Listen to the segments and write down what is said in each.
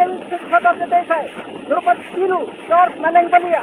तेवीस देखा आहे द्रुपद किलू जॉर्ज मॅलेंगलिया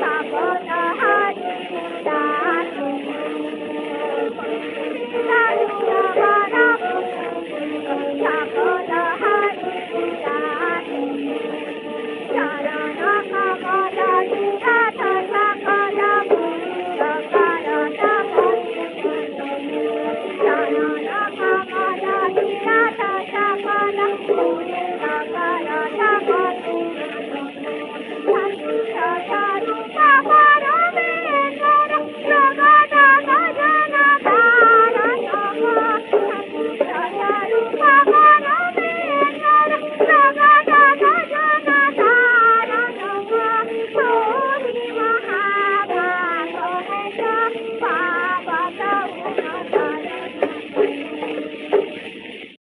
大哥.